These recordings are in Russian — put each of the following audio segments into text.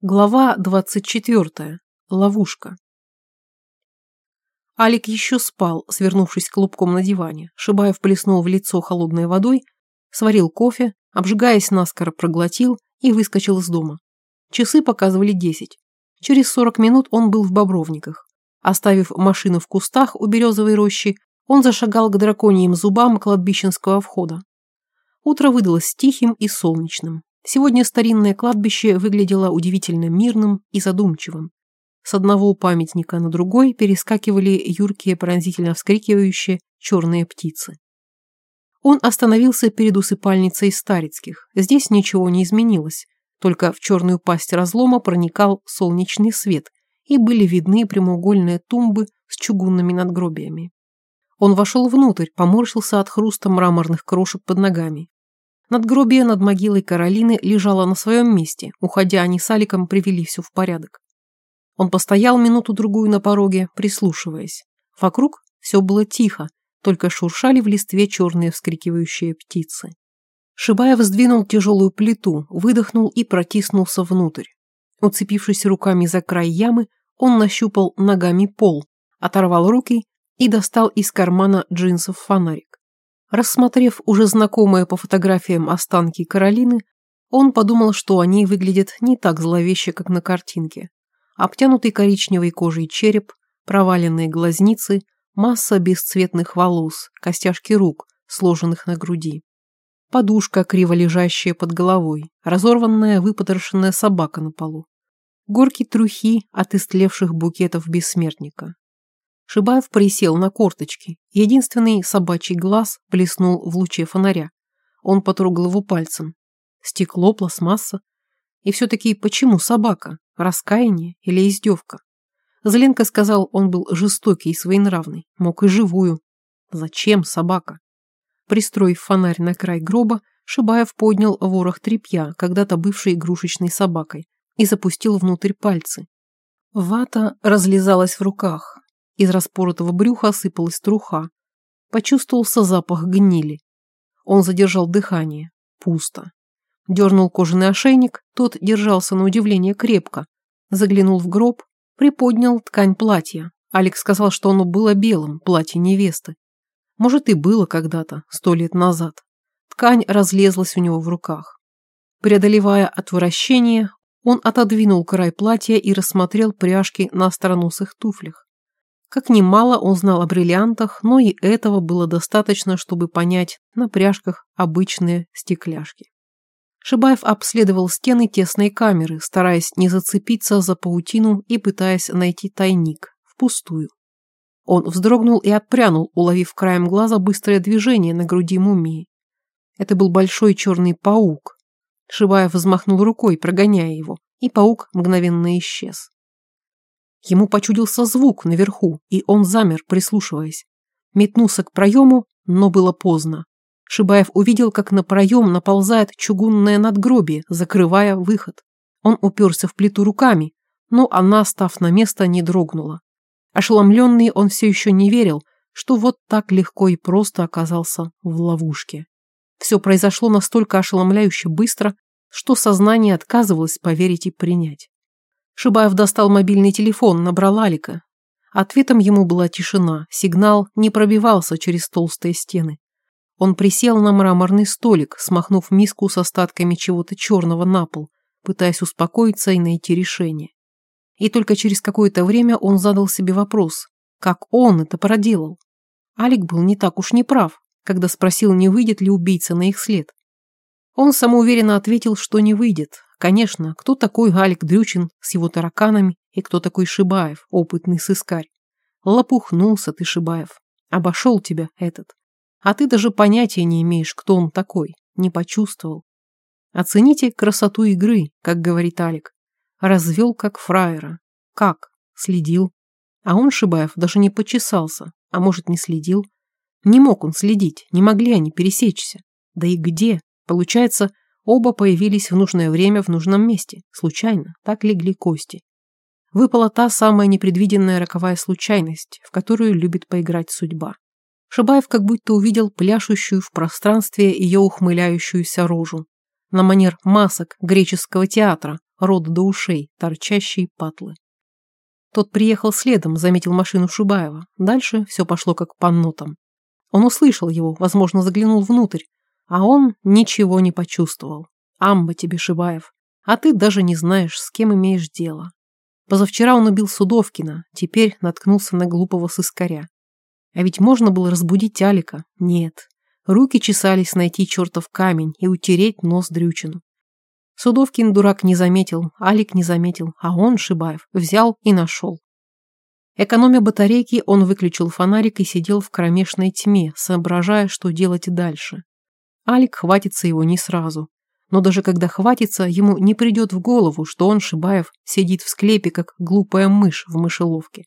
Глава 24. Ловушка. Алик еще спал, свернувшись клубком на диване. Шибаев плеснул в лицо холодной водой, сварил кофе, обжигаясь наскоро проглотил и выскочил из дома. Часы показывали десять. Через сорок минут он был в Бобровниках. Оставив машину в кустах у березовой рощи, он зашагал к драконьим зубам кладбищенского входа. Утро выдалось тихим и солнечным. Сегодня старинное кладбище выглядело удивительно мирным и задумчивым. С одного памятника на другой перескакивали юркие пронзительно вскрикивающие черные птицы. Он остановился перед усыпальницей Старицких. Здесь ничего не изменилось, только в черную пасть разлома проникал солнечный свет, и были видны прямоугольные тумбы с чугунными надгробиями. Он вошел внутрь, поморщился от хруста мраморных крошек под ногами. Надгробие над могилой Каролины лежало на своем месте, уходя они с Аликом привели все в порядок. Он постоял минуту-другую на пороге, прислушиваясь. Вокруг все было тихо, только шуршали в листве черные вскрикивающие птицы. Шибаев сдвинул тяжелую плиту, выдохнул и протиснулся внутрь. Уцепившись руками за край ямы, он нащупал ногами пол, оторвал руки и достал из кармана джинсов фонарик. Рассмотрев уже знакомые по фотографиям останки Каролины, он подумал, что они выглядят не так зловеще, как на картинке. Обтянутый коричневой кожей череп, проваленные глазницы, масса бесцветных волос, костяшки рук, сложенных на груди. Подушка, криво лежащая под головой, разорванная выпотрошенная собака на полу. Горки трухи от истлевших букетов бессмертника. Шибаев присел на корточки. Единственный собачий глаз блеснул в луче фонаря. Он потрогал его пальцем. Стекло, пластмасса. И все-таки почему собака? Раскаяние или издевка? Зеленко сказал, он был жестокий и своенравный. Мог и живую. Зачем собака? Пристроив фонарь на край гроба, Шибаев поднял ворох тряпья, когда-то бывшей игрушечной собакой, и запустил внутрь пальцы. Вата разлезалась в руках, из распоротого брюха сыпалась труха. Почувствовался запах гнили. Он задержал дыхание. Пусто. Дернул кожаный ошейник, тот держался на удивление крепко. Заглянул в гроб, приподнял ткань платья. Алекс сказал, что оно было белым, платье невесты. Может, и было когда-то, сто лет назад. Ткань разлезлась у него в руках. Преодолевая отвращение, он отодвинул край платья и рассмотрел пряжки на остроносых туфлях. Как немало он знал о бриллиантах, но и этого было достаточно, чтобы понять на пряжках обычные стекляшки. Шибаев обследовал стены тесной камеры, стараясь не зацепиться за паутину и пытаясь найти тайник, впустую. Он вздрогнул и отпрянул, уловив краем глаза быстрое движение на груди мумии. Это был большой черный паук. Шибаев взмахнул рукой, прогоняя его, и паук мгновенно исчез. Ему почудился звук наверху, и он замер, прислушиваясь. Метнулся к проему, но было поздно. Шибаев увидел, как на проем наползает чугунное надгробие, закрывая выход. Он уперся в плиту руками, но она, став на место, не дрогнула. Ошеломленный он все еще не верил, что вот так легко и просто оказался в ловушке. Все произошло настолько ошеломляюще быстро, что сознание отказывалось поверить и принять. Шибаев достал мобильный телефон, набрал Алика. Ответом ему была тишина, сигнал не пробивался через толстые стены. Он присел на мраморный столик, смахнув миску с остатками чего-то черного на пол, пытаясь успокоиться и найти решение. И только через какое-то время он задал себе вопрос, как он это проделал. Алик был не так уж неправ, когда спросил, не выйдет ли убийца на их след. Он самоуверенно ответил, что не выйдет, Конечно, кто такой Галик Дрючин с его тараканами и кто такой Шибаев, опытный сыскарь? Лопухнулся ты, Шибаев. Обошел тебя этот. А ты даже понятия не имеешь, кто он такой. Не почувствовал. Оцените красоту игры, как говорит Алик. Развел как фраера. Как? Следил. А он, Шибаев, даже не почесался. А может, не следил. Не мог он следить, не могли они пересечься. Да и где? Получается, Оба появились в нужное время в нужном месте. Случайно. Так легли кости. Выпала та самая непредвиденная роковая случайность, в которую любит поиграть судьба. Шабаев как будто увидел пляшущую в пространстве ее ухмыляющуюся рожу. На манер масок греческого театра рот до ушей, торчащие патлы. Тот приехал следом, заметил машину Шибаева. Дальше все пошло как по нотам. Он услышал его, возможно, заглянул внутрь, а он ничего не почувствовал. Амба тебе, Шибаев, а ты даже не знаешь, с кем имеешь дело. Позавчера он убил Судовкина, теперь наткнулся на глупого сыскаря. А ведь можно было разбудить Алика. Нет. Руки чесались найти чертов камень и утереть нос Дрючину. Судовкин дурак не заметил, Алик не заметил, а он, Шибаев, взял и нашел. Экономя батарейки, он выключил фонарик и сидел в кромешной тьме, соображая, что делать дальше. Алик хватится его не сразу. Но даже когда хватится, ему не придет в голову, что он, Шибаев, сидит в склепе, как глупая мышь в мышеловке.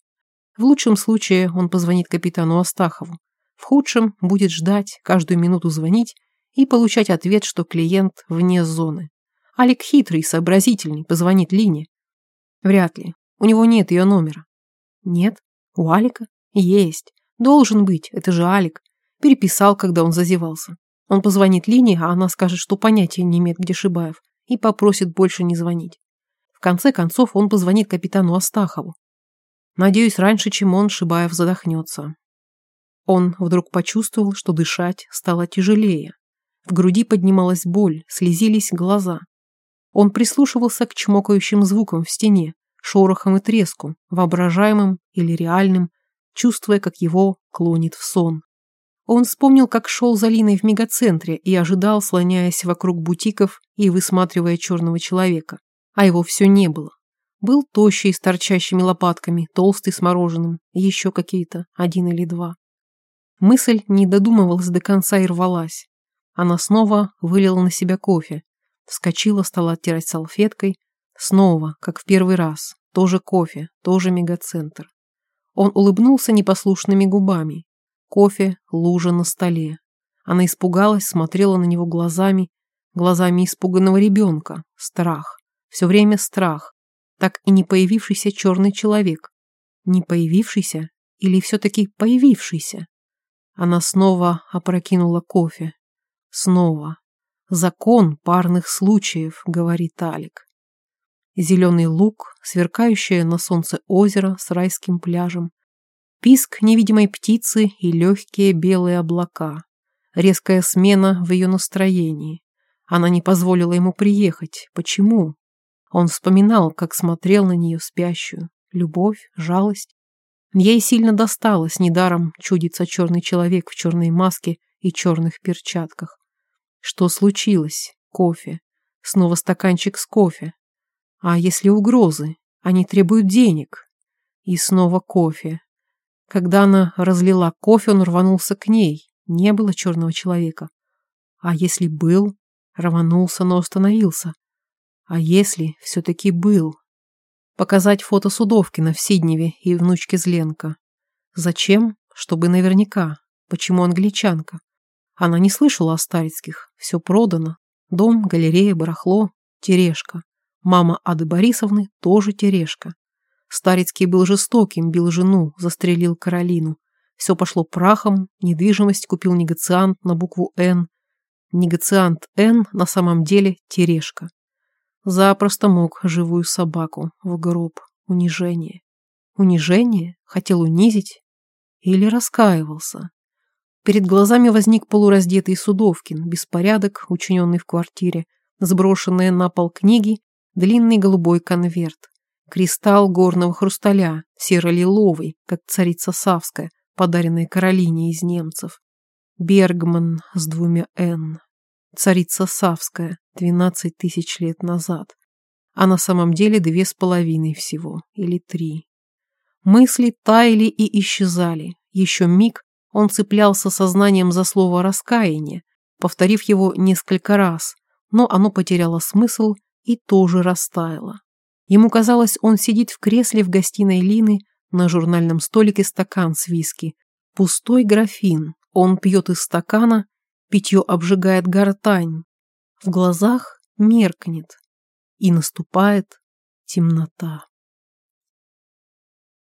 В лучшем случае он позвонит капитану Астахову. В худшем будет ждать, каждую минуту звонить и получать ответ, что клиент вне зоны. Алик хитрый, сообразительный, позвонит Лине. Вряд ли. У него нет ее номера. Нет? У Алика? Есть. Должен быть. Это же Алик. Переписал, когда он зазевался. Он позвонит Лине, а она скажет, что понятия не имеет, где Шибаев, и попросит больше не звонить. В конце концов, он позвонит капитану Астахову. Надеюсь, раньше, чем он, Шибаев задохнется. Он вдруг почувствовал, что дышать стало тяжелее. В груди поднималась боль, слезились глаза. Он прислушивался к чмокающим звукам в стене, шорохам и треску, воображаемым или реальным, чувствуя, как его клонит в сон. Он вспомнил, как шел за Линой в мегацентре и ожидал, слоняясь вокруг бутиков и высматривая черного человека. А его все не было. Был тощий с торчащими лопатками, толстый с мороженым, еще какие-то, один или два. Мысль не додумывалась до конца и рвалась. Она снова вылила на себя кофе. Вскочила, стала оттирать салфеткой. Снова, как в первый раз. Тоже кофе, тоже мегацентр. Он улыбнулся непослушными губами. Кофе, лужа на столе. Она испугалась, смотрела на него глазами, глазами испуганного ребенка. Страх. Все время страх. Так и не появившийся черный человек. Не появившийся или все-таки появившийся? Она снова опрокинула кофе. Снова. Закон парных случаев, говорит Алик. Зеленый луг, сверкающее на солнце озеро с райским пляжем, писк невидимой птицы и легкие белые облака, резкая смена в ее настроении. Она не позволила ему приехать. Почему? Он вспоминал, как смотрел на нее спящую. Любовь, жалость. Ей сильно досталось, недаром чудится черный человек в черной маске и черных перчатках. Что случилось? Кофе. Снова стаканчик с кофе. А если угрозы? Они требуют денег. И снова кофе. Когда она разлила кофе, он рванулся к ней. Не было черного человека. А если был? Рванулся, но остановился. А если все-таки был? Показать фото Судовкина в Сидневе и внучке Зленко. Зачем? Чтобы наверняка. Почему англичанка? Она не слышала о Старицких. Все продано. Дом, галерея, барахло, терешка. Мама Ады Борисовны тоже терешка. Старицкий был жестоким, бил жену, застрелил Каролину. Все пошло прахом, недвижимость купил негациант на букву «Н». Негациант «Н» на самом деле терешка. Запросто мог живую собаку в гроб. Унижение. Унижение? Хотел унизить? Или раскаивался? Перед глазами возник полураздетый Судовкин, беспорядок, учиненный в квартире, сброшенные на пол книги, длинный голубой конверт, кристалл горного хрусталя, серо-лиловый, как царица Савская, подаренная Каролине из немцев, Бергман с двумя «Н», царица Савская, 12 тысяч лет назад, а на самом деле две с половиной всего, или три. Мысли таяли и исчезали. Еще миг он цеплялся сознанием за слово «раскаяние», повторив его несколько раз, но оно потеряло смысл и тоже растаяло. Ему казалось, он сидит в кресле в гостиной Лины, на журнальном столике стакан с виски, пустой графин, он пьет из стакана, Питье обжигает гортань. В глазах меркнет. И наступает темнота.